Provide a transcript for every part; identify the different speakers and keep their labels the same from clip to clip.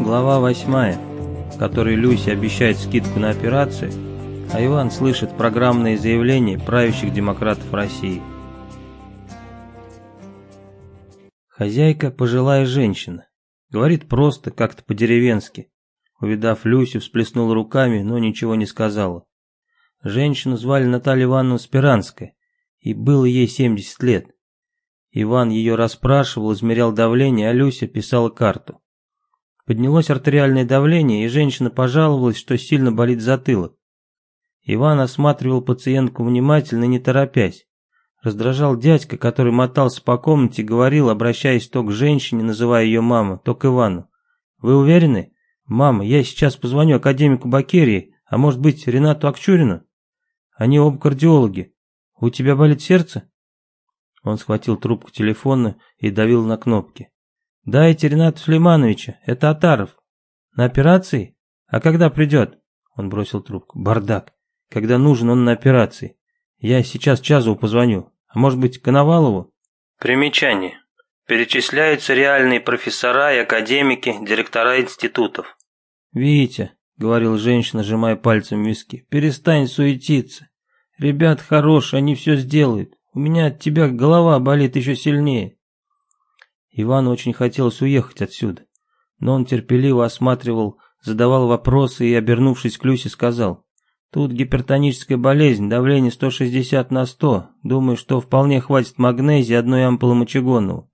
Speaker 1: Глава восьмая, в которой Люси обещает скидку на операцию, а Иван слышит программные заявления правящих демократов России. Хозяйка – пожилая женщина. Говорит просто, как-то по-деревенски. Увидав Люсю, всплеснула руками, но ничего не сказала. Женщину звали Наталья Ивановна Спиранская, и было ей 70 лет. Иван ее расспрашивал, измерял давление, а Люся писала карту. Поднялось артериальное давление, и женщина пожаловалась, что сильно болит затылок. Иван осматривал пациентку внимательно, не торопясь. Раздражал дядька, который мотался по комнате и говорил, обращаясь то к женщине, называя ее маму, то к Ивану. «Вы уверены? Мама, я сейчас позвоню академику Бакерии, а может быть Ренату Акчурину? Они оба кардиологи. У тебя болит сердце?» Он схватил трубку телефона и давил на кнопки. «Дайте Ренату Сулеймановича, это Атаров. На операции? А когда придет?» Он бросил трубку. «Бардак. Когда нужен он на операции. Я сейчас Чазову позвоню. А может быть, Коновалову?» Примечание. Перечисляются реальные профессора и академики, директора институтов. «Витя», — говорил женщина, сжимая пальцем виски, — «перестань суетиться. Ребят хорошие, они все сделают. У меня от тебя голова болит еще сильнее». Ивану очень хотелось уехать отсюда, но он терпеливо осматривал, задавал вопросы и, обернувшись к Люсе, сказал, «Тут гипертоническая болезнь, давление 160 на 100. Думаю, что вполне хватит магнезии одной ампулы мочегонного».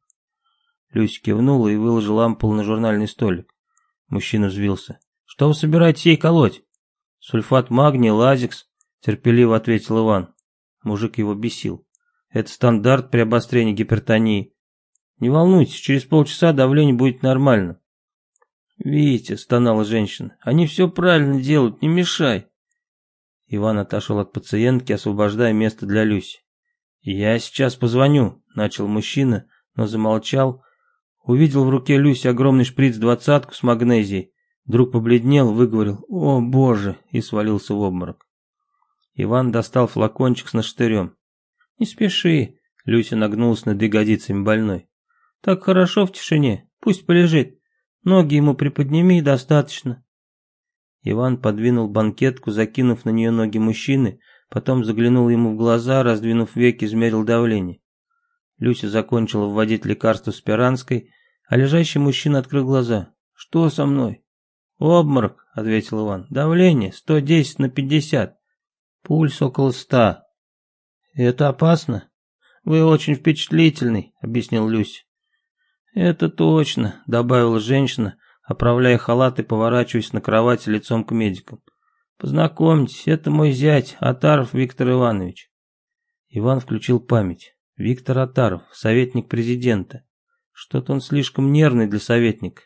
Speaker 1: Люся кивнула и выложила ампулу на журнальный столик. Мужчина взвился. «Что вы собираетесь ей колоть?» «Сульфат магния, лазикс», — терпеливо ответил Иван. Мужик его бесил. «Это стандарт при обострении гипертонии. Не волнуйтесь, через полчаса давление будет нормально. Видите, стонала женщина, они все правильно делают, не мешай. Иван отошел от пациентки, освобождая место для Люси. «Я сейчас позвоню», — начал мужчина, но замолчал. Увидел в руке Люси огромный шприц-двадцатку с магнезией. Вдруг побледнел, выговорил «О, Боже!» и свалился в обморок. Иван достал флакончик с наштырем. «Не спеши», — Люся нагнулась над ягодицами больной. Так хорошо в тишине, пусть полежит. Ноги ему приподними достаточно. Иван подвинул банкетку, закинув на нее ноги мужчины, потом заглянул ему в глаза, раздвинув веки, измерил давление. Люся закончила вводить лекарство спиранской, а лежащий мужчина открыл глаза. «Что со мной?» «Обморок», — ответил Иван. «Давление 110 на 50. Пульс около 100. «Это опасно?» «Вы очень впечатлительный», — объяснил Люся. «Это точно», — добавила женщина, оправляя халат и поворачиваясь на кровати лицом к медикам. «Познакомьтесь, это мой зять, Атаров Виктор Иванович». Иван включил память. Виктор Атаров, советник президента. Что-то он слишком нервный для советника.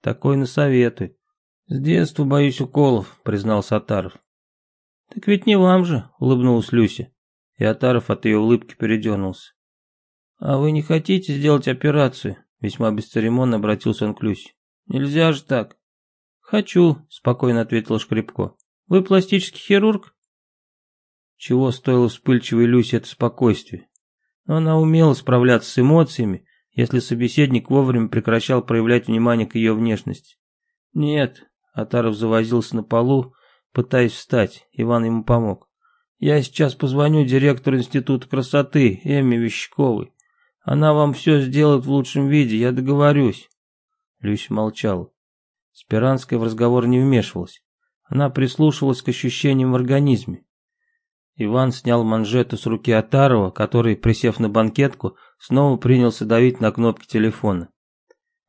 Speaker 1: Такой насоветует. «С детства боюсь уколов», — признался Атаров. «Так ведь не вам же», — улыбнулась Люся. И Атаров от ее улыбки передернулся. «А вы не хотите сделать операцию?» Весьма бесцеремонно обратился он к Люсе. «Нельзя же так». «Хочу», — спокойно ответила Шкребко. «Вы пластический хирург?» Чего стоило вспыльчивой Люсе это спокойствие? Но она умела справляться с эмоциями, если собеседник вовремя прекращал проявлять внимание к ее внешности. «Нет», — Атаров завозился на полу, пытаясь встать, Иван ему помог. «Я сейчас позвоню директору Института красоты, Эмме Вещковой. Она вам все сделает в лучшем виде, я договорюсь. Люся молчала. Спиранская в разговор не вмешивалась. Она прислушивалась к ощущениям в организме. Иван снял манжету с руки Атарова, который, присев на банкетку, снова принялся давить на кнопки телефона.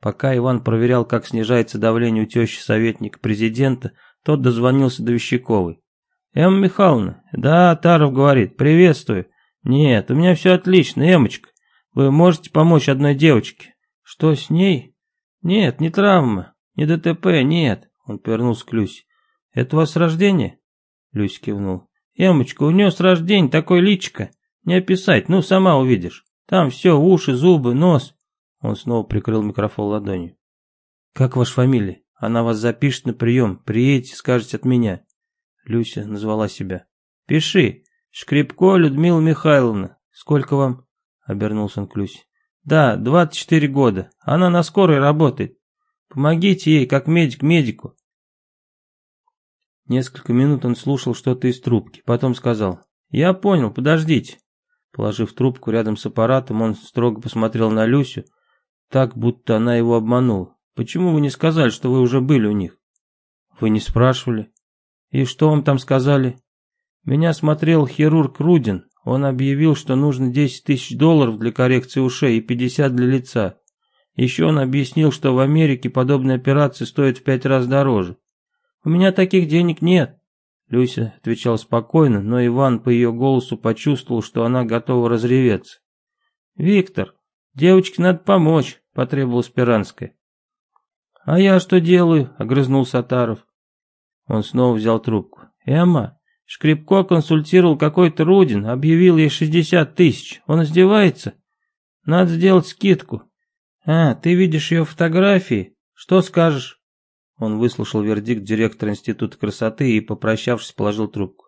Speaker 1: Пока Иван проверял, как снижается давление у тещи советника президента, тот дозвонился до Вещаковой. «Эмма Михайловна, да, Атаров говорит, приветствую. Нет, у меня все отлично, Эмочка. Вы можете помочь одной девочке? Что с ней? Нет, не травма, не ДТП, нет. Он повернулся к Люсе. Это у вас с рождения? Люся кивнул. Эмочка, у нее с рождения такой личико. Не описать, ну сама увидишь. Там все, уши, зубы, нос. Он снова прикрыл микрофон ладонью. Как ваша фамилия? Она вас запишет на прием. Приедете, скажете от меня. Люся назвала себя. Пиши. Шкребко Людмила Михайловна. Сколько вам? Обернулся он к Люсе. Да, 24 года. Она на скорой работает. Помогите ей, как медик медику. Несколько минут он слушал что-то из трубки, потом сказал, «Я понял, подождите». Положив трубку рядом с аппаратом, он строго посмотрел на Люсю, так, будто она его обманула. «Почему вы не сказали, что вы уже были у них?» «Вы не спрашивали». «И что вам там сказали?» «Меня смотрел хирург Рудин. Он объявил, что нужно 10 тысяч долларов для коррекции ушей и 50 для лица. Еще он объяснил, что в Америке подобные операции стоят в пять раз дороже. У меня таких денег нет. Люся отвечала спокойно, но Иван по ее голосу почувствовал, что она готова разреветься. «Виктор, девочке надо помочь», — потребовала Спиранская. «А я что делаю?» — огрызнулся Атаров. Он снова взял трубку. «Эмма, Шкребко консультировал какой-то Рудин, объявил ей шестьдесят тысяч. Он издевается? Надо сделать скидку. А, ты видишь ее фотографии? Что скажешь?» Он выслушал вердикт директора Института красоты и, попрощавшись, положил трубку.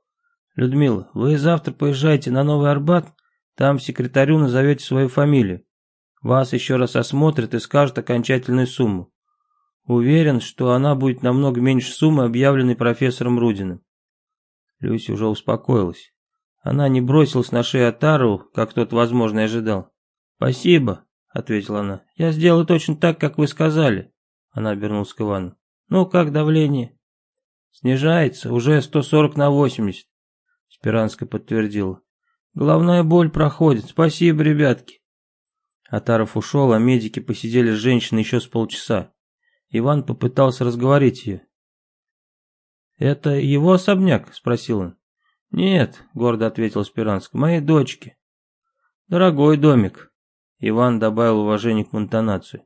Speaker 1: «Людмила, вы завтра поезжайте на Новый Арбат, там секретарю назовете свою фамилию. Вас еще раз осмотрят и скажут окончательную сумму. Уверен, что она будет намного меньше суммы, объявленной профессором Рудиным». Люся уже успокоилась. Она не бросилась на шею Атару, как тот, возможно, и ожидал. «Спасибо», — ответила она. «Я сделаю точно так, как вы сказали». Она обернулась к Ивану. Ну, как давление? Снижается, уже 140 на 80. Спиранская подтвердила. Головная боль проходит, спасибо, ребятки. Атаров ушел, а медики посидели с женщиной еще с полчаса. Иван попытался разговорить ее. «Это его особняк?» – спросил он. «Нет», – гордо ответил Спиранский, – «моей дочки». «Дорогой домик», – Иван добавил уважение к интонации.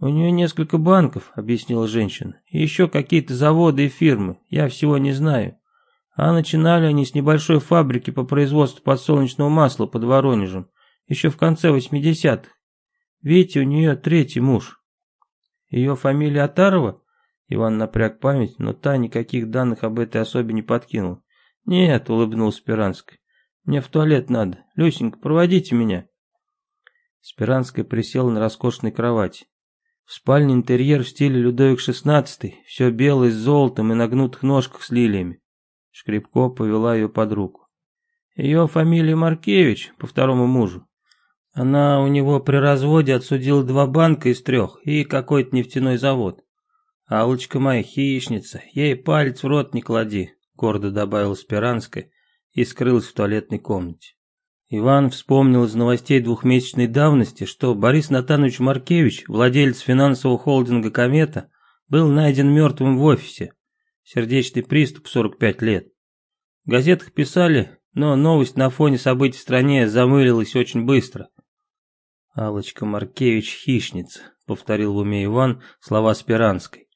Speaker 1: «У нее несколько банков», — объяснила женщина. «И еще какие-то заводы и фирмы. Я всего не знаю. А начинали они с небольшой фабрики по производству подсолнечного масла под Воронежем. Еще в конце 80-х. Видите, у нее третий муж». «Ее фамилия Атарова?» Иван напряг память, но та никаких данных об этой особе не подкинула. «Нет», — улыбнулась Спиранская. «Мне в туалет надо. Люсенька, проводите меня». Спиранская присела на роскошной кровати. В спальне интерьер в стиле Людовик XVI, все белое с золотом и на гнутых ножках с лилиями. Шкребко повела ее под руку. Ее фамилия Маркевич, по второму мужу. Она у него при разводе отсудила два банка из трех и какой-то нефтяной завод. Аллочка моя хищница, ей палец в рот не клади, гордо добавила Спиранская и скрылась в туалетной комнате. Иван вспомнил из новостей двухмесячной давности, что Борис Натанович Маркевич, владелец финансового холдинга «Комета», был найден мертвым в офисе. Сердечный приступ 45 лет. В газетах писали, но новость на фоне событий в стране замылилась очень быстро. Алочка Маркевич хищница», — повторил в уме Иван слова Спиранской.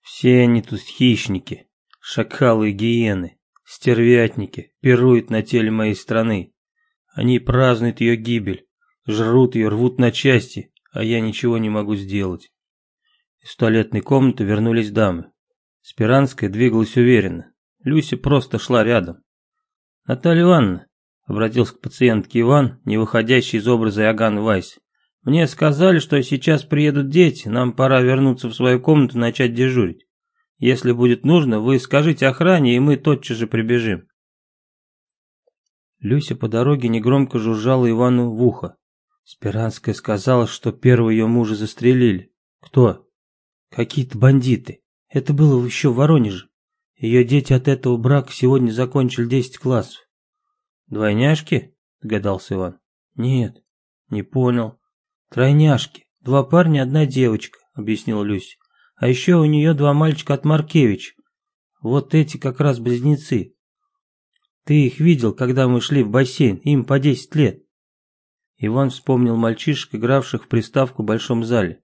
Speaker 1: «Все они тут хищники, шакалы и гиены, стервятники, пируют на теле моей страны. Они празднуют ее гибель, жрут ее, рвут на части, а я ничего не могу сделать. Из туалетной комнаты вернулись дамы. Спиранская двигалась уверенно. Люся просто шла рядом. «Наталья Ивановна», — обратился к пациентке Иван, не выходящий из образа Иоганн Вайс, «мне сказали, что сейчас приедут дети, нам пора вернуться в свою комнату и начать дежурить. Если будет нужно, вы скажите охране, и мы тотчас же прибежим». Люся по дороге негромко жужжала Ивану в ухо. Спиранская сказала, что первого ее мужа застрелили. Кто? Какие-то бандиты. Это было еще в Воронеже. Ее дети от этого брака сегодня закончили десять классов. Двойняшки? Догадался Иван. Нет, не понял. Тройняшки. Два парня, одна девочка, объяснила Люся. А еще у нее два мальчика от Маркевич. Вот эти как раз близнецы. Ты их видел, когда мы шли в бассейн, им по десять лет. Иван вспомнил мальчишек, игравших в приставку в большом зале.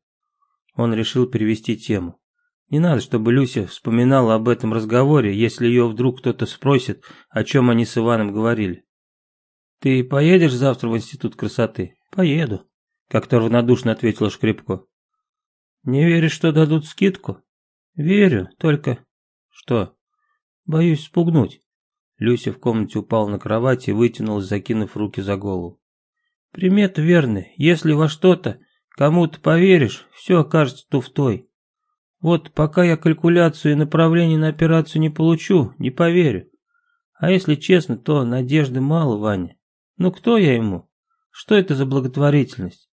Speaker 1: Он решил перевести тему. Не надо, чтобы Люся вспоминала об этом разговоре, если ее вдруг кто-то спросит, о чем они с Иваном говорили. «Ты поедешь завтра в Институт красоты?» «Поеду», — как-то равнодушно ответила Шкрипко. «Не веришь, что дадут скидку?» «Верю, только...» «Что?» «Боюсь спугнуть». Люся в комнате упала на кровать и вытянулась, закинув руки за голову. «Примет верны. Если во что-то, Кому-то поверишь, все окажется туфтой. Вот пока я калькуляцию и направление на операцию не получу, не поверю. А если честно, то надежды мало, Ваня. Ну кто я ему? Что это за благотворительность?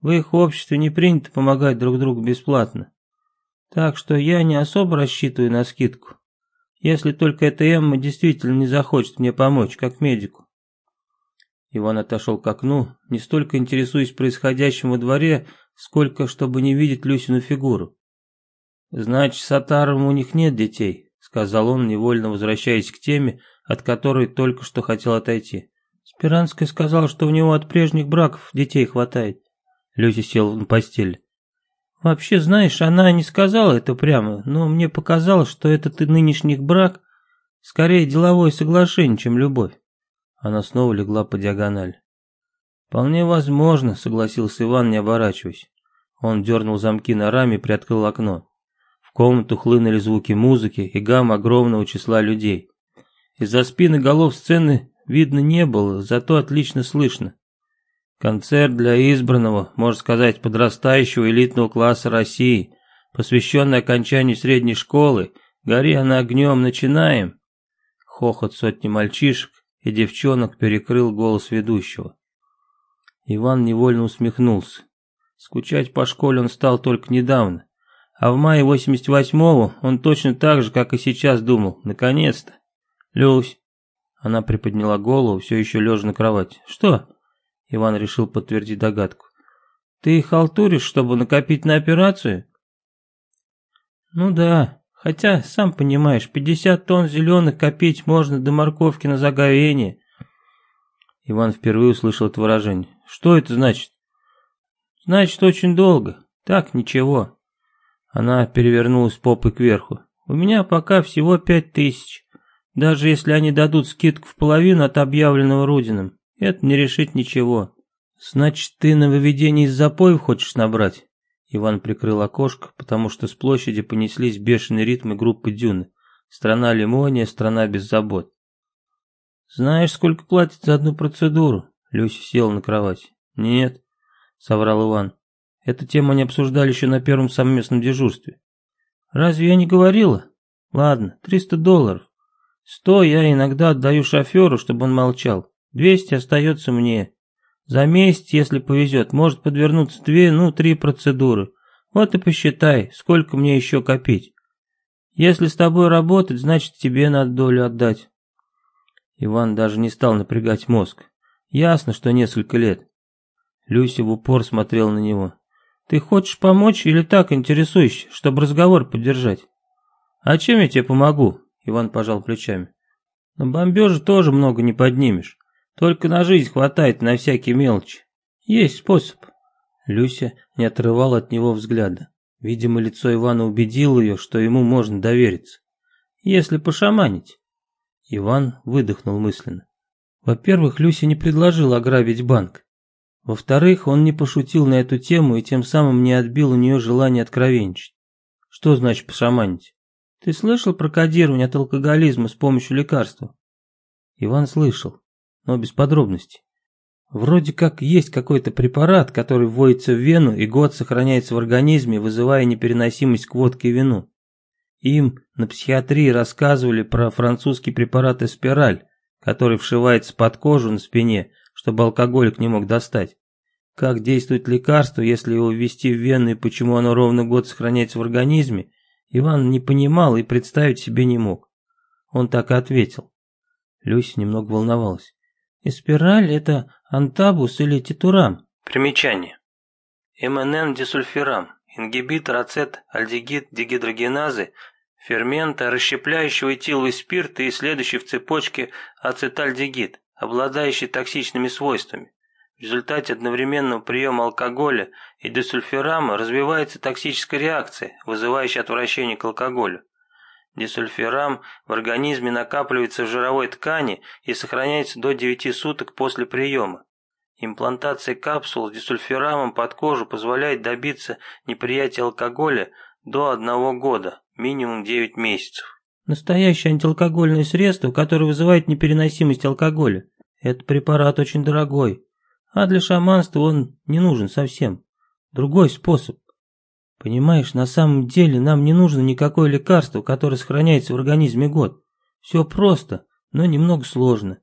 Speaker 1: В их обществе не принято помогать друг другу бесплатно. Так что я не особо рассчитываю на скидку. Если только эта Эмма действительно не захочет мне помочь, как медику. Иван отошел к окну, не столько интересуясь происходящим во дворе, сколько чтобы не видеть Люсину фигуру. «Значит, с Атаром у них нет детей», — сказал он, невольно возвращаясь к теме, от которой только что хотел отойти. Спиранская сказала, что у него от прежних браков детей хватает. Люся сел на постель. Вообще, знаешь, она не сказала это прямо, но мне показалось, что этот нынешний брак скорее деловое соглашение, чем любовь. Она снова легла по диагонали. «Вполне возможно», — согласился Иван, не оборачиваясь. Он дернул замки на раме и приоткрыл окно. В комнату хлынули звуки музыки и гам огромного числа людей. Из-за спины голов сцены видно не было, зато отлично слышно. Концерт для избранного, можно сказать, подрастающего элитного класса России, посвященный окончанию средней школы, гори она огнем, начинаем. Хохот сотни мальчишек и девчонок перекрыл голос ведущего. Иван невольно усмехнулся. Скучать по школе он стал только недавно. А в мае 88-го он точно так же, как и сейчас думал. Наконец-то. Люсь. Она приподняла голову, все еще лежа на кровати. Что? Иван решил подтвердить догадку. Ты халтуришь, чтобы накопить на операцию? Ну да. Хотя, сам понимаешь, 50 тонн зеленых копить можно до морковки на заговение. Иван впервые услышал это выражение. Что это значит? Значит, очень долго. Так, ничего. Она перевернулась попой кверху. «У меня пока всего пять тысяч. Даже если они дадут скидку в половину от объявленного Рудиным, это не решит ничего. Значит, ты на выведение из запоев хочешь набрать?» Иван прикрыл окошко, потому что с площади понеслись бешеные ритмы группы Дюны. Страна лимония, страна без забот. «Знаешь, сколько платят за одну процедуру?» Люся села на кровать. «Нет», — соврал Иван. Эту тему они обсуждали еще на первом совместном дежурстве. Разве я не говорила? Ладно, 300 долларов. 100 я иногда отдаю шоферу, чтобы он молчал. 200 остается мне. За месяц, если повезет, может подвернуться две, ну, три процедуры. Вот и посчитай, сколько мне еще копить. Если с тобой работать, значит тебе надо долю отдать. Иван даже не стал напрягать мозг. Ясно, что несколько лет. Люся в упор смотрел на него. Ты хочешь помочь или так интересуешься, чтобы разговор поддержать? А чем я тебе помогу? Иван пожал плечами. На бомбеже тоже много не поднимешь. Только на жизнь хватает на всякие мелочи. Есть способ. Люся не отрывала от него взгляда. Видимо, лицо Ивана убедило ее, что ему можно довериться. Если пошаманить. Иван выдохнул мысленно. Во-первых, Люся не предложила ограбить банк. Во-вторых, он не пошутил на эту тему и тем самым не отбил у нее желание откровенничать. Что значит пошаманить? Ты слышал про кодирование от алкоголизма с помощью лекарства? Иван слышал, но без подробностей. Вроде как есть какой-то препарат, который вводится в вену и год сохраняется в организме, вызывая непереносимость к водке и вину. Им на психиатрии рассказывали про французский препарат эспираль, который вшивается под кожу на спине чтобы алкоголик не мог достать. Как действует лекарство, если его ввести в вену и почему оно ровно год сохраняется в организме, Иван не понимал и представить себе не мог. Он так и ответил. Люся немного волновалась. Эспираль – это антабус или титурам? Примечание. МНН-дисульфирам, ингибитор ацет-альдегид-дегидрогеназы, фермента, расщепляющего этиловый спирт и следующий в цепочке ацетальдегид обладающий токсичными свойствами. В результате одновременного приема алкоголя и десульфирама развивается токсическая реакция, вызывающая отвращение к алкоголю. Десульфирам в организме накапливается в жировой ткани и сохраняется до 9 суток после приема. Имплантация капсул с десульфирамом под кожу позволяет добиться неприятия алкоголя до одного года, минимум 9 месяцев. Настоящее антиалкогольное средство, которое вызывает непереносимость алкоголя. Этот препарат очень дорогой, а для шаманства он не нужен совсем. Другой способ. Понимаешь, на самом деле нам не нужно никакое лекарство, которое сохраняется в организме год. Все просто, но немного сложно.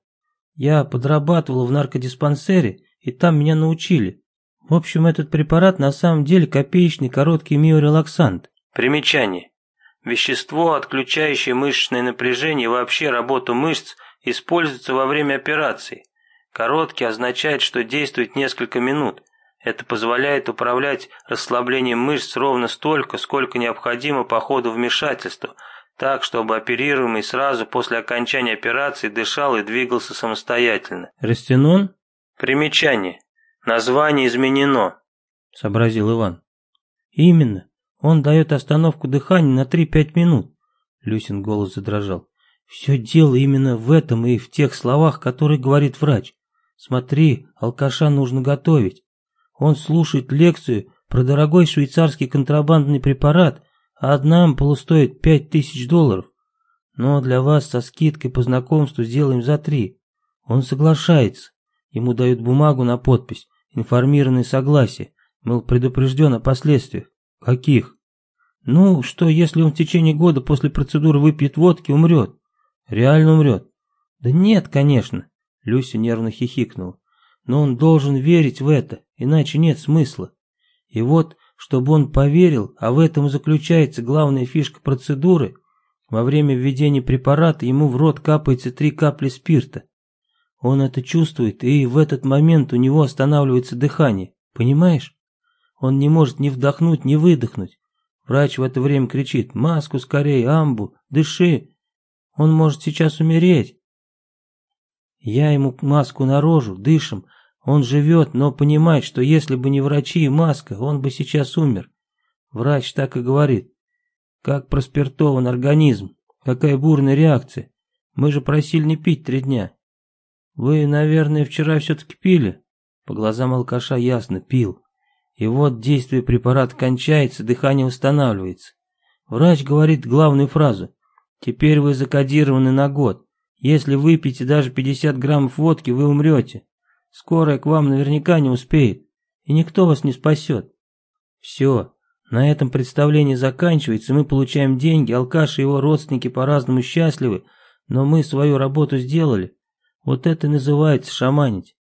Speaker 1: Я подрабатывал в наркодиспансере, и там меня научили. В общем, этот препарат на самом деле копеечный короткий миорелаксант. Примечание. Вещество, отключающее мышечное напряжение и вообще работу мышц, используется во время операций. Короткий означает, что действует несколько минут. Это позволяет управлять расслаблением мышц ровно столько, сколько необходимо по ходу вмешательства, так, чтобы оперируемый сразу после окончания операции дышал и двигался самостоятельно. Растенон? Примечание. Название изменено, сообразил Иван. Именно. Он дает остановку дыхания на 3-5 минут. Люсин голос задрожал. Все дело именно в этом и в тех словах, которые говорит врач. Смотри, алкаша нужно готовить. Он слушает лекцию про дорогой швейцарский контрабандный препарат, а одна ампула стоит пять тысяч долларов. Но для вас со скидкой по знакомству сделаем за три. Он соглашается. Ему дают бумагу на подпись, информированное согласие, мол, предупрежден о последствиях. Каких? Ну, что если он в течение года после процедуры выпьет водки, умрет? Реально умрет? Да нет, конечно. Люся нервно хихикнула. Но он должен верить в это, иначе нет смысла. И вот, чтобы он поверил, а в этом заключается главная фишка процедуры, во время введения препарата ему в рот капается три капли спирта. Он это чувствует, и в этот момент у него останавливается дыхание, понимаешь? Он не может ни вдохнуть, ни выдохнуть. Врач в это время кричит «Маску скорее, амбу, дыши!» Он может сейчас умереть. Я ему маску наружу, дышим, он живет, но понимает, что если бы не врачи и маска, он бы сейчас умер. Врач так и говорит. Как проспиртован организм, какая бурная реакция. Мы же просили не пить три дня. Вы, наверное, вчера все-таки пили? По глазам алкаша ясно, пил. И вот действие препарата кончается, дыхание восстанавливается. Врач говорит главную фразу. Теперь вы закодированы на год. Если выпьете даже 50 граммов водки, вы умрете. Скорая к вам наверняка не успеет, и никто вас не спасет. Все, на этом представление заканчивается, мы получаем деньги, алкаш и его родственники по-разному счастливы, но мы свою работу сделали. Вот это называется шаманить.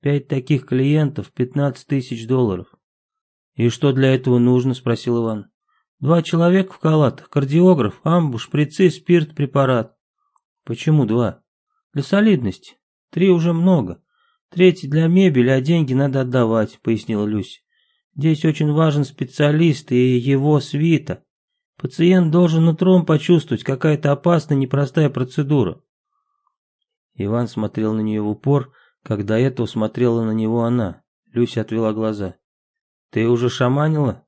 Speaker 1: Пять таких клиентов, 15 тысяч долларов. «И что для этого нужно?» – спросил Иван. «Два человека в халатах, кардиограф, амбуш, шприцы, спирт, препарат». «Почему два?» «Для солидности. Три уже много. Третий для мебели, а деньги надо отдавать», – пояснила Люся. «Здесь очень важен специалист и его свита. Пациент должен утром почувствовать, какая-то опасная, непростая процедура». Иван смотрел на нее в упор, когда этого смотрела на него она. Люся отвела глаза. Ты уже шаманила?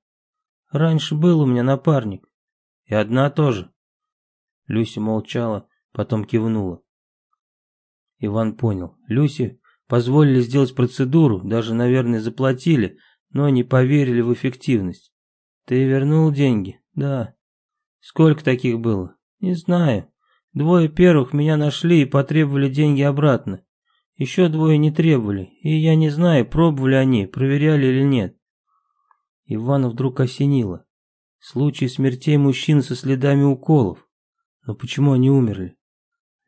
Speaker 1: Раньше был у меня напарник. И одна тоже. Люся молчала, потом кивнула. Иван понял. Люсе позволили сделать процедуру, даже, наверное, заплатили, но не поверили в эффективность. Ты вернул деньги? Да. Сколько таких было? Не знаю. Двое первых меня нашли и потребовали деньги обратно. Еще двое не требовали, и я не знаю, пробовали они, проверяли или нет. Ивана вдруг осенило. Случай смертей мужчин со следами уколов. Но почему они умерли?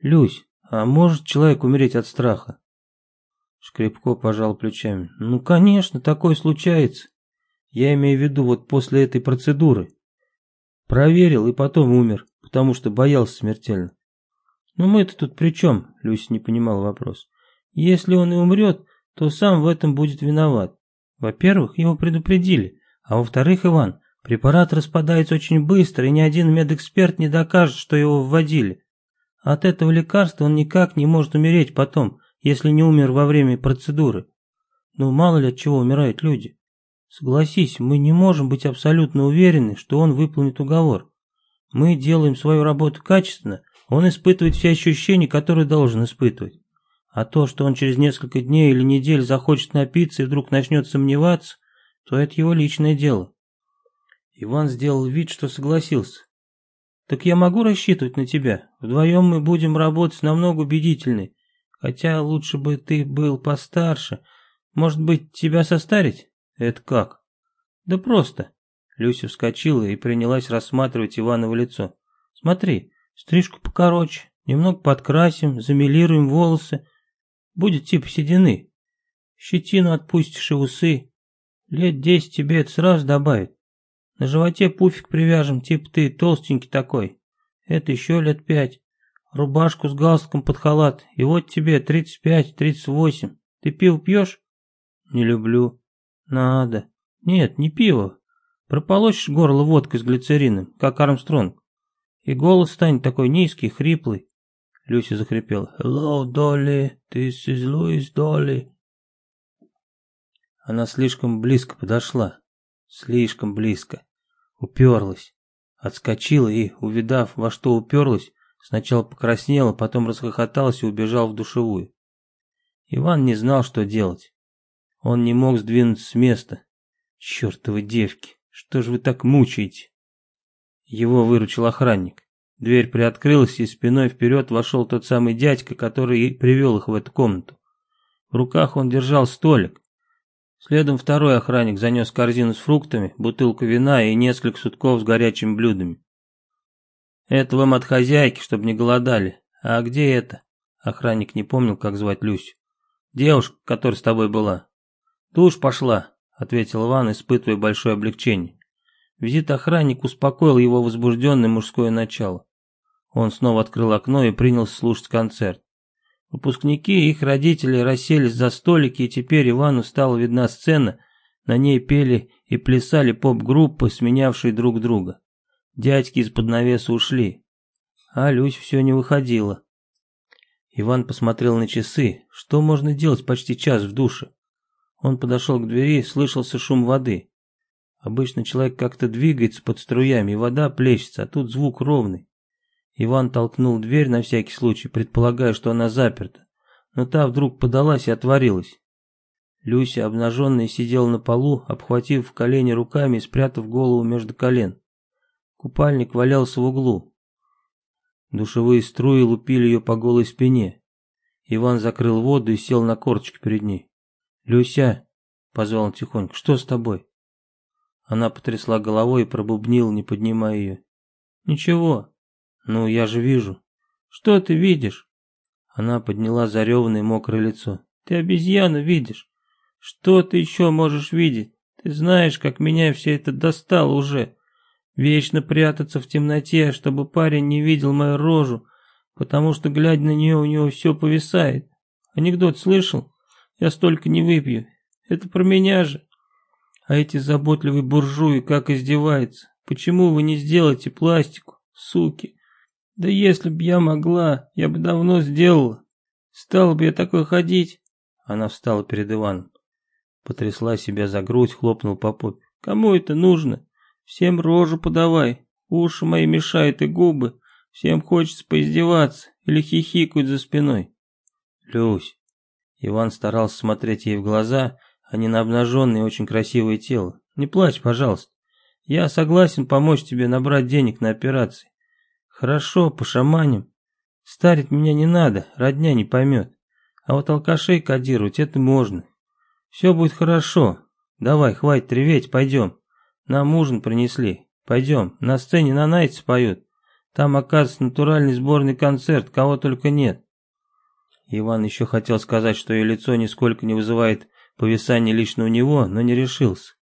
Speaker 1: Люсь, а может человек умереть от страха? Шкребко пожал плечами. Ну, конечно, такое случается. Я имею в виду вот после этой процедуры. Проверил и потом умер, потому что боялся смертельно. Ну мы-то тут при чем? Люся не понимал вопрос. Если он и умрет, то сам в этом будет виноват. Во-первых, его предупредили, а во-вторых, Иван, препарат распадается очень быстро, и ни один медэксперт не докажет, что его вводили. От этого лекарства он никак не может умереть потом, если не умер во время процедуры. Ну, мало ли от чего умирают люди. Согласись, мы не можем быть абсолютно уверены, что он выполнит уговор. Мы делаем свою работу качественно, он испытывает все ощущения, которые должен испытывать. А то, что он через несколько дней или недель захочет напиться и вдруг начнет сомневаться, то это его личное дело. Иван сделал вид, что согласился. Так я могу рассчитывать на тебя? Вдвоем мы будем работать намного убедительнее. Хотя лучше бы ты был постарше. Может быть, тебя состарить? Это как? Да просто. Люся вскочила и принялась рассматривать Иваново лицо. Смотри, стрижку покороче, немного подкрасим, замелируем волосы. Будет типа седины. Щетину отпустишь и усы. Лет десять тебе это сразу добавит. На животе пуфик привяжем, типа ты толстенький такой. Это еще лет пять. Рубашку с галстуком под халат. И вот тебе тридцать пять, тридцать восемь. Ты пиво пьешь? Не люблю. Надо. Нет, не пиво. Прополощешь горло водкой с глицерином, как Армстронг. И голос станет такой низкий, хриплый. Люся захрипела. «Hello, Dolly, this is Louis Dolly». Она слишком близко подошла. Слишком близко. Уперлась. Отскочила и, увидав, во что уперлась, сначала покраснела, потом расхохоталась и убежал в душевую. Иван не знал, что делать. Он не мог сдвинуться с места. Чертовы девки, что же вы так мучаете? Его выручил охранник. Дверь приоткрылась, и спиной вперед вошел тот самый дядька, который и привел их в эту комнату. В руках он держал столик. Следом второй охранник занес корзину с фруктами, бутылку вина и несколько сутков с горячими блюдами. «Это вам от хозяйки, чтобы не голодали. А где это?» Охранник не помнил, как звать Люсю. «Девушка, которая с тобой была». «Душ пошла», — ответил Иван, испытывая большое облегчение. Визит охранник успокоил его возбужденное мужское начало. Он снова открыл окно и принялся слушать концерт. Выпускники и их родители расселись за столики, и теперь Ивану стала видна сцена, на ней пели и плясали поп-группы, сменявшие друг друга. Дядьки из-под навеса ушли, а Люсь все не выходила. Иван посмотрел на часы, что можно делать почти час в душе. Он подошел к двери, слышался шум воды. Обычно человек как-то двигается под струями, и вода плещется, а тут звук ровный. Иван толкнул дверь на всякий случай, предполагая, что она заперта, но та вдруг подалась и отворилась. Люся, обнаженная, сидела на полу, обхватив колени руками и спрятав голову между колен. Купальник валялся в углу. Душевые струи лупили ее по голой спине. Иван закрыл воду и сел на корточки перед ней. «Люся!» — позвал он тихонько. «Что с тобой?» Она потрясла головой и пробубнила, не поднимая ее. «Ничего. «Ну, я же вижу». «Что ты видишь?» Она подняла зареванное мокрое лицо. «Ты обезьяну видишь. Что ты еще можешь видеть? Ты знаешь, как меня все это достало уже. Вечно прятаться в темноте, чтобы парень не видел мою рожу, потому что, глядя на нее, у него все повисает. Анекдот слышал? Я столько не выпью. Это про меня же. А эти заботливые буржуи как издеваются. Почему вы не сделаете пластику, суки? Да если б я могла, я бы давно сделала. Стала бы я такой ходить. Она встала перед Иваном. Потрясла себя за грудь, хлопнул по попе. Кому это нужно? Всем рожу подавай. Уши мои мешают и губы. Всем хочется поиздеваться или хихикают за спиной. Люсь. Иван старался смотреть ей в глаза, а не на обнаженное очень красивое тело. Не плачь, пожалуйста. Я согласен помочь тебе набрать денег на операции. Хорошо, пошаманим. Старить меня не надо, родня не поймет. А вот алкашей кодировать это можно. Все будет хорошо. Давай, хватит реветь, пойдем. Нам ужин принесли. Пойдем, на сцене на найте поют. Там, оказывается, натуральный сборный концерт, кого только нет. Иван еще хотел сказать, что ее лицо нисколько не вызывает повисания лично у него, но не решился.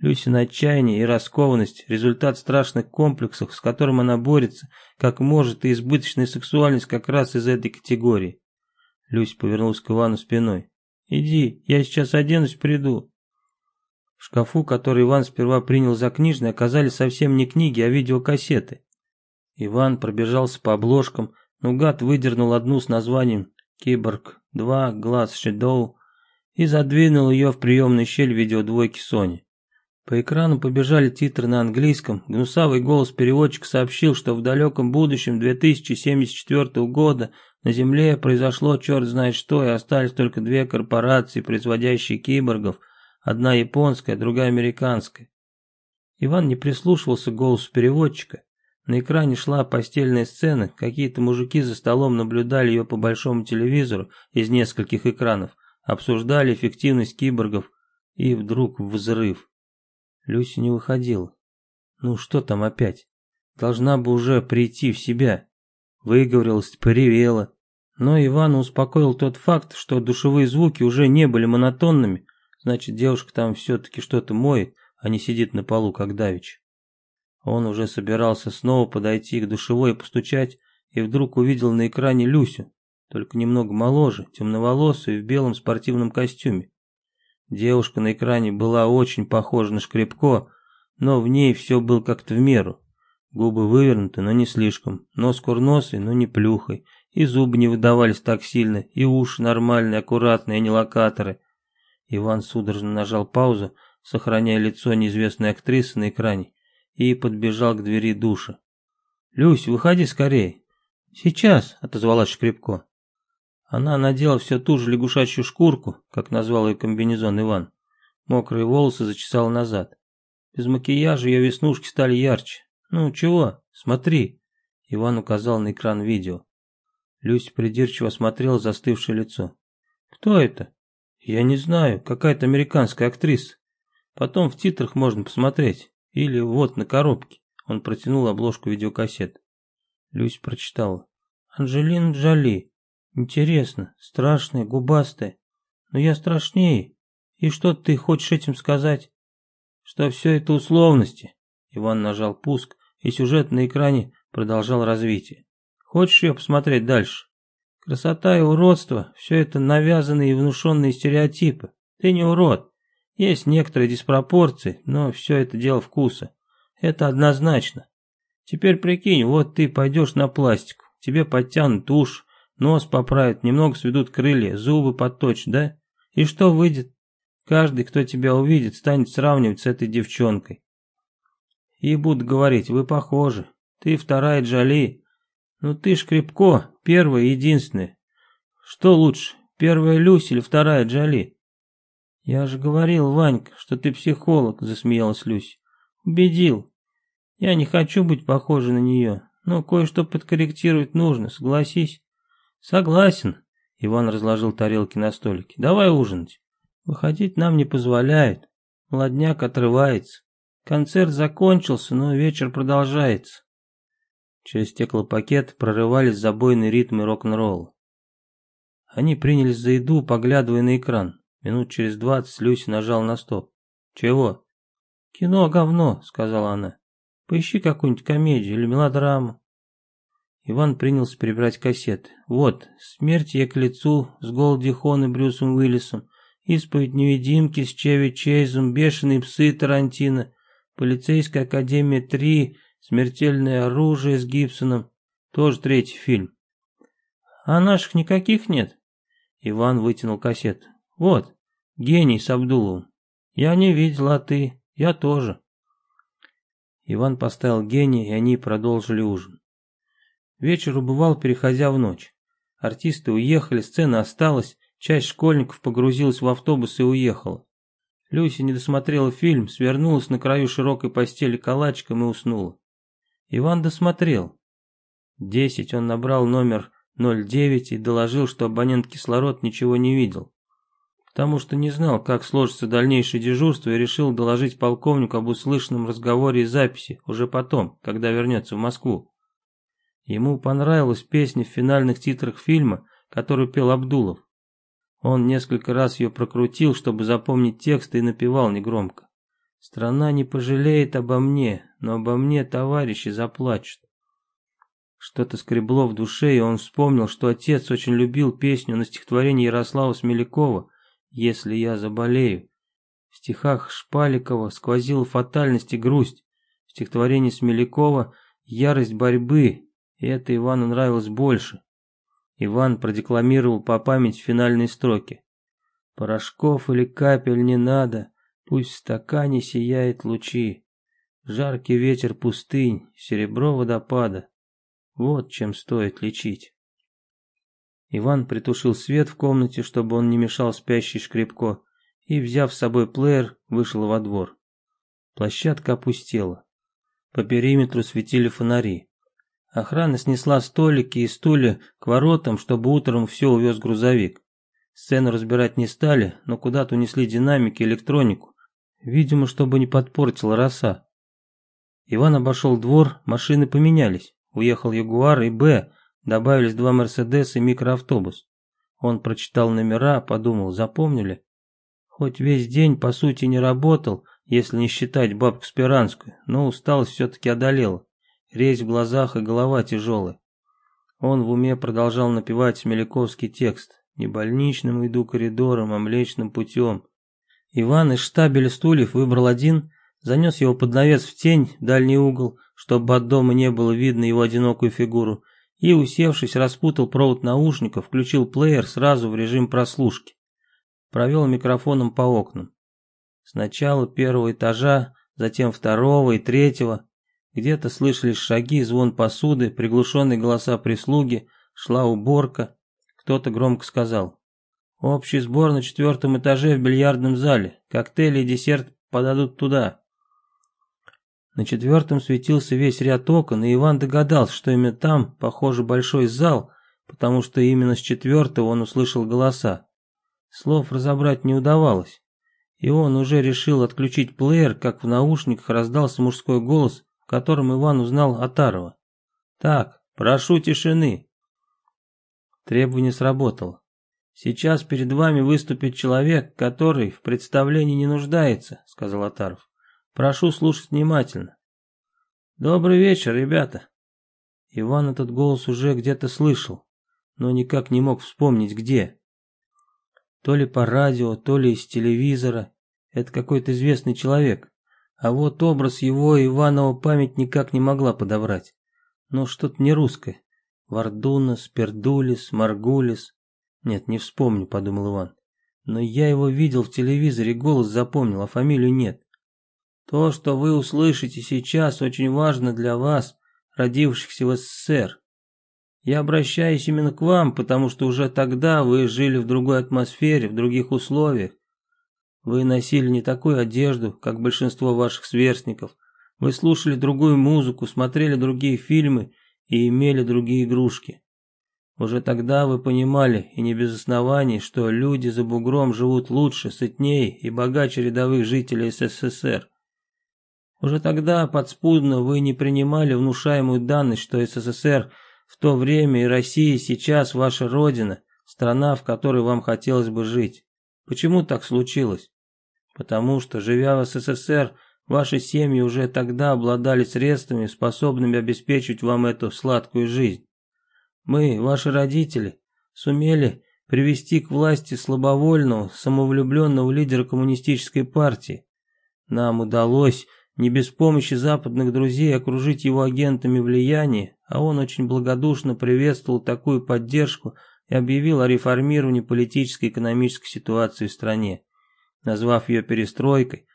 Speaker 1: Люсина отчаяние и раскованность – результат страшных комплексов, с которым она борется, как может, и избыточная сексуальность как раз из этой категории. Люся повернулась к Ивану спиной. «Иди, я сейчас оденусь, приду». В шкафу, который Иван сперва принял за книжный, оказались совсем не книги, а видеокассеты. Иван пробежался по обложкам, но гад выдернул одну с названием «Киборг 2. Глаз Шедоу» и задвинул ее в приемную щель видеодвойки Sony. По экрану побежали титры на английском. Гнусавый голос переводчика сообщил, что в далеком будущем 2074 года на Земле произошло черт знает что, и остались только две корпорации, производящие киборгов, одна японская, другая американская. Иван не прислушивался к голосу переводчика. На экране шла постельная сцена, какие-то мужики за столом наблюдали ее по большому телевизору из нескольких экранов, обсуждали эффективность киборгов, и вдруг взрыв. Люся не выходила. Ну что там опять? Должна бы уже прийти в себя. Выговорилась, поревела. Но Ивана успокоил тот факт, что душевые звуки уже не были монотонными, значит девушка там все-таки что-то моет, а не сидит на полу, как давич. Он уже собирался снова подойти к душевой и постучать, и вдруг увидел на экране Люсю, только немного моложе, темноволосую и в белом спортивном костюме. Девушка на экране была очень похожа на Шкребко, но в ней все было как-то в меру. Губы вывернуты, но не слишком, нос курносый, но не плюхой, и зубы не выдавались так сильно, и уши нормальные, аккуратные, а не локаторы. Иван судорожно нажал паузу, сохраняя лицо неизвестной актрисы на экране, и подбежал к двери душа. «Люсь, выходи скорее!» «Сейчас!» — отозвалась Шкребко. Она надела все ту же лягушачью шкурку, как назвал ее комбинезон Иван. Мокрые волосы зачесала назад. Без макияжа ее веснушки стали ярче. «Ну, чего? Смотри!» Иван указал на экран видео. Люся придирчиво смотрела застывшее лицо. «Кто это?» «Я не знаю. Какая-то американская актриса. Потом в титрах можно посмотреть. Или вот на коробке». Он протянул обложку видеокассет. Люся прочитала. «Анджелина Джоли. Интересно, страшная, губастая. Но я страшнее. И что ты хочешь этим сказать? Что все это условности. Иван нажал пуск, и сюжет на экране продолжал развитие. Хочешь ее посмотреть дальше? Красота и уродство – все это навязанные и внушенные стереотипы. Ты не урод. Есть некоторые диспропорции, но все это дело вкуса. Это однозначно. Теперь прикинь, вот ты пойдешь на пластику, тебе подтянут тушь, Нос поправят, немного сведут крылья, зубы подточат, да? И что выйдет? Каждый, кто тебя увидит, станет сравнивать с этой девчонкой. И будут говорить, вы похожи. Ты вторая Джоли. Ну ты ж крепко, первая и единственная. Что лучше, первая Люся или вторая Джоли? Я же говорил, Ванька, что ты психолог, засмеялась Люся. Убедил. Я не хочу быть похожей на нее, но кое-что подкорректировать нужно, согласись. Согласен. Иван разложил тарелки на столике. Давай ужинать. Выходить нам не позволяют. Молодняк отрывается. Концерт закончился, но вечер продолжается. Через стеклопакет прорывались забойные ритмы рок-н-ролла. Они принялись за еду, поглядывая на экран. Минут через двадцать Люся нажал на стоп. «Чего?» «Кино говно», — сказала она. «Поищи какую-нибудь комедию или мелодраму». Иван принялся перебирать кассеты. Вот, «Смерть я к лицу» с Голди и Брюсом Уиллисом, «Исповедь невидимки» с Чеви Чейзом, «Бешеные псы» Тарантино, «Полицейская академия 3», «Смертельное оружие» с Гибсоном, тоже третий фильм. А наших никаких нет? Иван вытянул кассету. Вот, «Гений» с Абдуловым. Я не видел, а ты? Я тоже. Иван поставил «Гений», и они продолжили ужин. Вечер убывал, переходя в ночь. Артисты уехали, сцена осталась, часть школьников погрузилась в автобус и уехала. Люся не досмотрела фильм, свернулась на краю широкой постели калачиком и уснула. Иван досмотрел. Десять он набрал номер 09 и доложил, что абонент кислород ничего не видел. Потому что не знал, как сложится дальнейшее дежурство и решил доложить полковнику об услышанном разговоре и записи уже потом, когда вернется в Москву. Ему понравилась песня в финальных титрах фильма, которую пел Абдулов. Он несколько раз ее прокрутил, чтобы запомнить текст и напевал негромко. «Страна не пожалеет обо мне, но обо мне товарищи заплачут». Что-то скребло в душе, и он вспомнил, что отец очень любил песню на стихотворение Ярослава Смелякова «Если я заболею». В стихах Шпаликова сквозила фатальность и грусть. В стихотворении Смелякова ярость борьбы, и это Ивану нравилось больше. Иван продекламировал по памяти финальные строки. «Порошков или капель не надо, пусть в стакане сияет лучи. Жаркий ветер пустынь, серебро водопада. Вот чем стоит лечить». Иван притушил свет в комнате, чтобы он не мешал спящей шкребко, и, взяв с собой плеер, вышел во двор. Площадка опустела. По периметру светили фонари. Охрана снесла столики и стулья к воротам, чтобы утром все увез грузовик. Сцену разбирать не стали, но куда-то унесли динамики электронику. Видимо, чтобы не подпортила роса. Иван обошел двор, машины поменялись. Уехал Ягуар и Б, добавились два Мерседес и микроавтобус. Он прочитал номера, подумал, запомнили? Хоть весь день, по сути, не работал, если не считать бабку Спиранскую, но усталость все-таки одолела. Резь в глазах и голова тяжелая. Он в уме продолжал напевать смеляковский текст. «Не больничным иду коридором, а млечным путем». Иван из штабеля стульев выбрал один, занес его под навес в тень, дальний угол, чтобы от дома не было видно его одинокую фигуру, и, усевшись, распутал провод наушников, включил плеер сразу в режим прослушки. Провел микрофоном по окнам. Сначала первого этажа, затем второго и третьего. Где-то слышались шаги, звон посуды, приглушенные голоса прислуги, шла уборка. Кто-то громко сказал. «Общий сбор на четвертом этаже в бильярдном зале. Коктейли и десерт подадут туда». На четвертом светился весь ряд окон, и Иван догадался, что именно там, похоже, большой зал, потому что именно с четвертого он услышал голоса. Слов разобрать не удавалось. И он уже решил отключить плеер, как в наушниках раздался мужской голос, в котором Иван узнал Атарова. «Так, прошу тишины». Требование сработало. «Сейчас перед вами выступит человек, который в представлении не нуждается», — сказал Атаров. «Прошу слушать внимательно». «Добрый вечер, ребята». Иван этот голос уже где-то слышал, но никак не мог вспомнить, где. То ли по радио, то ли из телевизора. Это какой-то известный человек. А вот образ его Иванова память никак не могла подобрать. Но что-то не русское. Вардунас, Пердулис, Маргулис. Нет, не вспомню, подумал Иван. Но я его видел в телевизоре, голос запомнил, а фамилию нет. То, что вы услышите сейчас, очень важно для вас, родившихся в СССР. Я обращаюсь именно к вам, потому что уже тогда вы жили в другой атмосфере, в других условиях. Вы носили не такую одежду, как большинство ваших сверстников. Вы слушали другую музыку, смотрели другие фильмы и имели другие игрушки. Уже тогда вы понимали, и не без оснований, что люди за бугром живут лучше, сытнее и богаче рядовых жителей СССР. Уже тогда подспудно вы не принимали внушаемую данность, что СССР – в то время и Россия сейчас ваша родина, страна, в которой вам хотелось бы жить. Почему так случилось? Потому что, живя в СССР, ваши семьи уже тогда обладали средствами, способными обеспечить вам эту сладкую жизнь. Мы, ваши родители, сумели привести к власти слабовольного, самовлюбленного лидера коммунистической партии. Нам удалось не без помощи западных друзей окружить его агентами влияния, а он очень благодушно приветствовал такую поддержку и объявил о реформировании политической и экономической ситуации в стране, назвав ее перестройкой,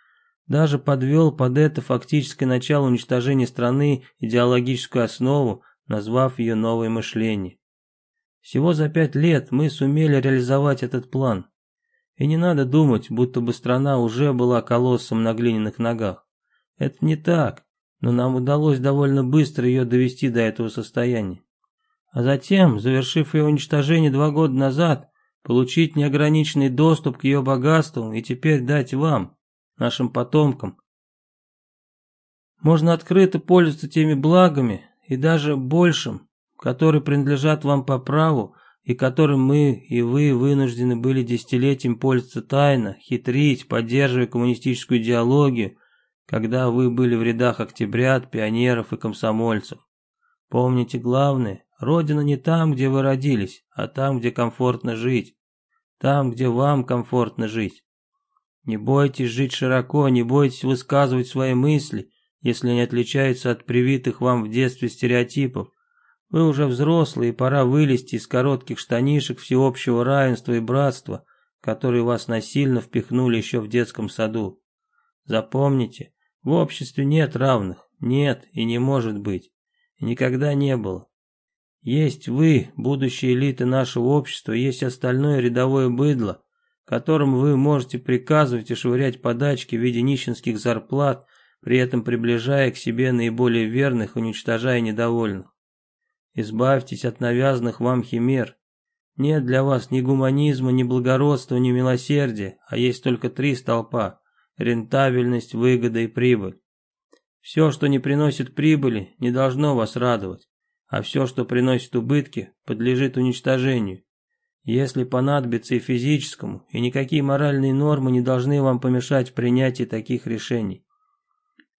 Speaker 1: даже подвел под это фактическое начало уничтожения страны идеологическую основу, назвав ее новое мышление. Всего за пять лет мы сумели реализовать этот план. И не надо думать, будто бы страна уже была колоссом на глиняных ногах. Это не так, но нам удалось довольно быстро ее довести до этого состояния. А затем, завершив ее уничтожение два года назад, получить неограниченный доступ к ее богатству и теперь дать вам, нашим потомкам. Можно открыто пользоваться теми благами и даже большим, которые принадлежат вам по праву и которым мы и вы вынуждены были десятилетием пользоваться тайно, хитрить, поддерживая коммунистическую идеологию, когда вы были в рядах октябрят, пионеров и комсомольцев. Помните главное, родина не там, где вы родились, а там, где комфортно жить. Там, где вам комфортно жить. Не бойтесь жить широко, не бойтесь высказывать свои мысли, если они отличаются от привитых вам в детстве стереотипов. Вы уже взрослые, и пора вылезти из коротких штанишек всеобщего равенства и братства, которые вас насильно впихнули еще в детском саду. Запомните, в обществе нет равных, нет и не может быть, никогда не было. Есть вы, будущие элиты нашего общества, есть остальное рядовое быдло, которым вы можете приказывать и швырять подачки в виде нищенских зарплат, при этом приближая к себе наиболее верных, уничтожая недовольных. Избавьтесь от навязанных вам химер. Нет для вас ни гуманизма, ни благородства, ни милосердия, а есть только три столпа рентабельность, выгода и прибыль. Все, что не приносит прибыли, не должно вас радовать, а все, что приносит убытки, подлежит уничтожению. Если понадобится и физическому, и никакие моральные нормы не должны вам помешать в принятии таких решений.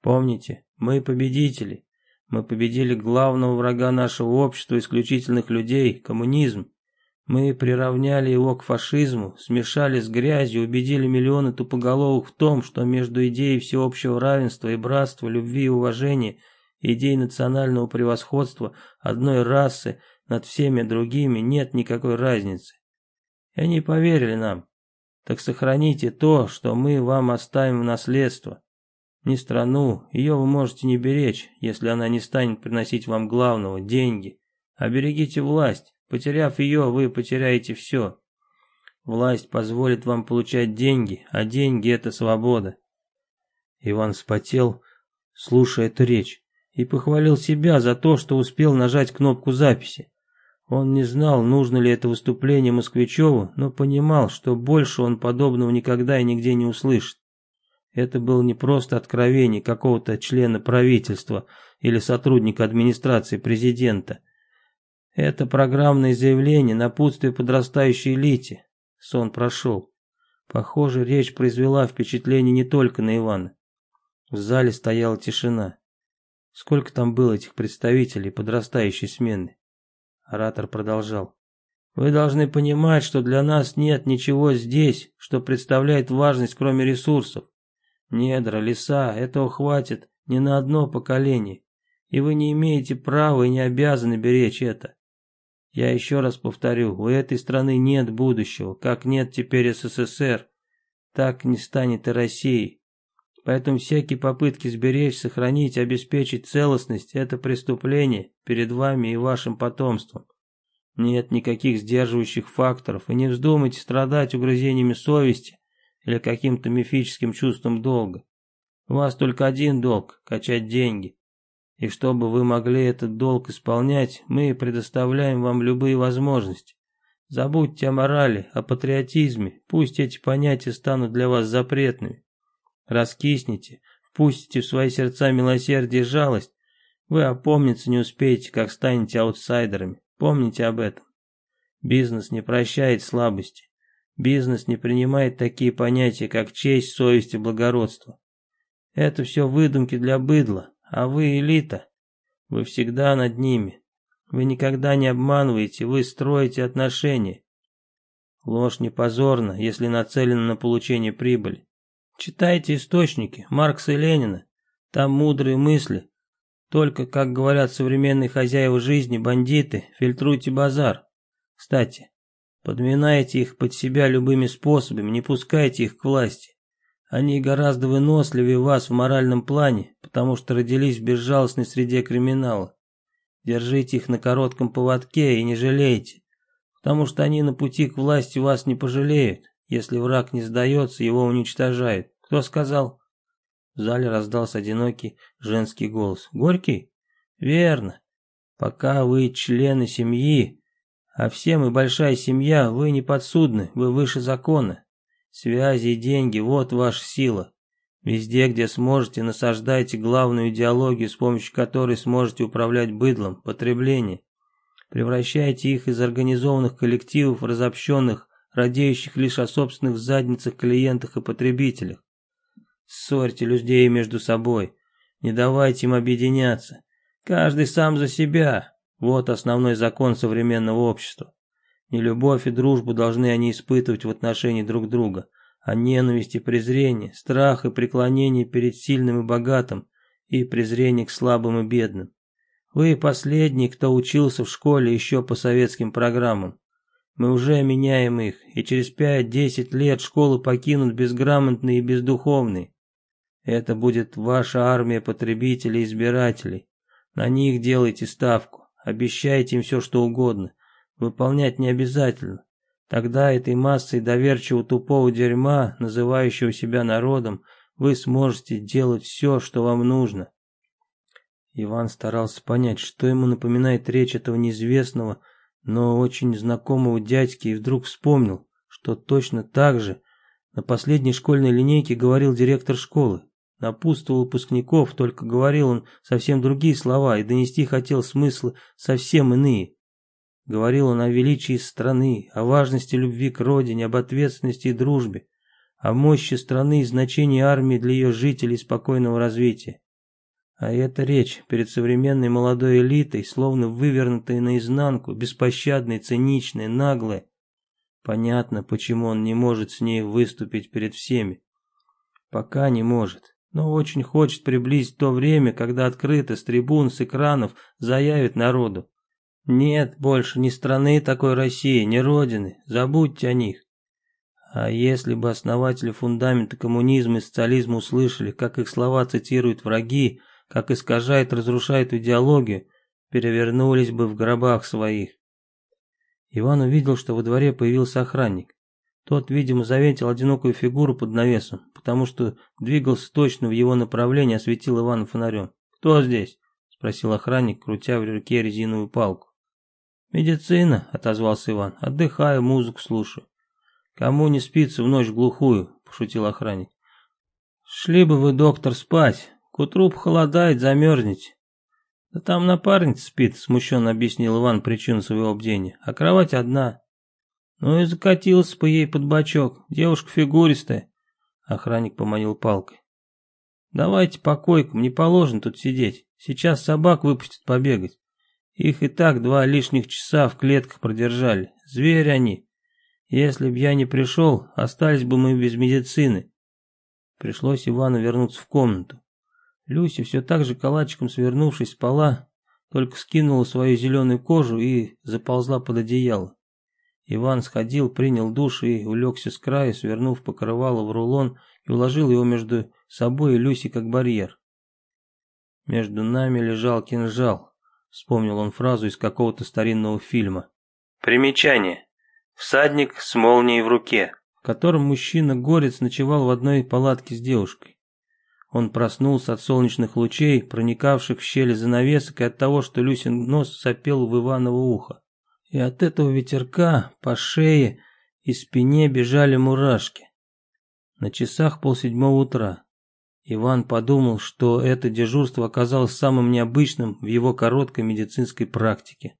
Speaker 1: Помните, мы победители. Мы победили главного врага нашего общества, исключительных людей, коммунизм. Мы приравняли его к фашизму, смешали с грязью, убедили миллионы тупоголовых в том, что между идеей всеобщего равенства и братства, любви и уважения, идеей национального превосходства одной расы над всеми другими нет никакой разницы. И они поверили нам. Так сохраните то, что мы вам оставим в наследство. Не страну, ее вы можете не беречь, если она не станет приносить вам главного – деньги. А берегите власть, Потеряв ее, вы потеряете все. Власть позволит вам получать деньги, а деньги – это свобода. Иван вспотел, слушая эту речь, и похвалил себя за то, что успел нажать кнопку записи. Он не знал, нужно ли это выступление Москвичеву, но понимал, что больше он подобного никогда и нигде не услышит. Это было не просто откровение какого-то члена правительства или сотрудника администрации президента – это программное заявление, напутствие подрастающей элите. Сон прошел. Похоже, речь произвела впечатление не только на Ивана. В зале стояла тишина. Сколько там было этих представителей подрастающей смены? Оратор продолжал. Вы должны понимать, что для нас нет ничего здесь, что представляет важность, кроме ресурсов. Недра, леса, этого хватит не на одно поколение, и вы не имеете права и не обязаны беречь это. Я еще раз повторю, у этой страны нет будущего, как нет теперь СССР, так не станет и России. Поэтому всякие попытки сберечь, сохранить, обеспечить целостность – это преступление перед вами и вашим потомством. Нет никаких сдерживающих факторов, и не вздумайте страдать угрызениями совести или каким-то мифическим чувством долга. У вас только один долг – качать деньги. И чтобы вы могли этот долг исполнять, мы предоставляем вам любые возможности. Забудьте о морали, о патриотизме, пусть эти понятия станут для вас запретными. Раскисните, впустите в свои сердца милосердие и жалость, вы опомниться не успеете, как станете аутсайдерами. Помните об этом. Бизнес не прощает слабости. Бизнес не принимает такие понятия, как честь, совесть и благородство. Это все выдумки для быдла, а вы элита. Вы всегда над ними. Вы никогда не обманываете, вы строите отношения. Ложь не позорна, если нацелена на получение прибыли. Читайте источники Маркса и Ленина. Там мудрые мысли. Только, как говорят современные хозяева жизни, бандиты, фильтруйте базар. Кстати, подминайте их под себя любыми способами, не пускайте их к власти. Они гораздо выносливее вас в моральном плане, потому что родились в безжалостной среде криминала. Держите их на коротком поводке и не жалейте, потому что они на пути к власти вас не пожалеют. Если враг не сдается, его уничтожают. Кто сказал? В зале раздался одинокий женский голос. Горький? Верно. Пока вы члены семьи, а все мы большая семья, вы не подсудны, вы выше закона. Связи и деньги – вот ваша сила. Везде, где сможете, насаждайте главную идеологию, с помощью которой сможете управлять быдлом, потребление. Превращайте их из организованных коллективов, разобщенных, радеющих лишь о собственных задницах, клиентах и потребителях. Ссорьте людей между собой, не давайте им объединяться. Каждый сам за себя. Вот основной закон современного общества. Не любовь и дружбу должны они испытывать в отношении друг друга, а ненависть и презрение, страх и преклонение перед сильным и богатым, и презрение к слабым и бедным. Вы последний, кто учился в школе еще по советским программам. Мы уже меняем их, и через 5-10 лет школы покинут безграмотные и бездуховные. Это будет ваша армия потребителей и избирателей. На них делайте ставку, обещайте им все что угодно, выполнять не обязательно. Тогда этой массой доверчивого тупого дерьма, называющего себя народом, вы сможете делать все, что вам нужно. Иван старался понять, что ему напоминает речь этого неизвестного, но очень знакомого дядьки, и вдруг вспомнил, что точно так же На последней школьной линейке говорил директор школы. Напутствовал выпускников, только говорил он совсем другие слова и донести хотел смыслы совсем иные. Говорил он о величии страны, о важности любви к родине, об ответственности и дружбе, о мощи страны и значении армии для ее жителей и спокойного развития. А эта речь перед современной молодой элитой, словно вывернутая наизнанку, беспощадная, циничная, наглая. Понятно, почему он не может с ней выступить перед всеми. Пока не может, но очень хочет приблизить то время, когда открыто с трибун, с экранов заявит народу. Нет больше ни страны такой России, ни родины, забудьте о них. А если бы основатели фундамента коммунизма и социализма услышали, как их слова цитируют враги, как искажает, разрушает идеологию, перевернулись бы в гробах своих. Иван увидел, что во дворе появился охранник. Тот, видимо, заметил одинокую фигуру под навесом, потому что двигался точно в его направлении, осветил Ивана фонарем. «Кто здесь?» – спросил охранник, крутя в руке резиновую палку. «Медицина», — отозвался Иван. «Отдыхаю, музыку слушаю». «Кому не спится в ночь глухую?» — пошутил охранник. «Шли бы вы, доктор, спать. К утру похолодает, замерзнете». «Да там напарница спит», — смущенно объяснил Иван причину своего бдения. «А кровать одна». «Ну и закатился по ей под бочок. Девушка фигуристая». Охранник поманил палкой. «Давайте по койкам, не положено тут сидеть. Сейчас собак выпустят побегать». Их и так два лишних часа в клетках продержали. Звери они. Если б я не пришел, остались бы мы без медицины. Пришлось Ивану вернуться в комнату. Люся все так же калачиком свернувшись спала, только скинула свою зеленую кожу и заползла под одеяло. Иван сходил, принял душ и улегся с краю, свернув покрывало в рулон и уложил его между собой и Люсей как барьер. Между нами лежал кинжал, Вспомнил он фразу из какого-то старинного фильма. Примечание. Всадник с молнией в руке, в котором мужчина-горец ночевал в одной палатке с девушкой. Он проснулся от солнечных лучей, проникавших в щели занавесок, и от того, что Люсин нос сопел в Иваново ухо. И от этого ветерка по шее и спине бежали мурашки. На часах полседьмого утра. Иван подумал, что это дежурство оказалось самым необычным в его короткой медицинской практике.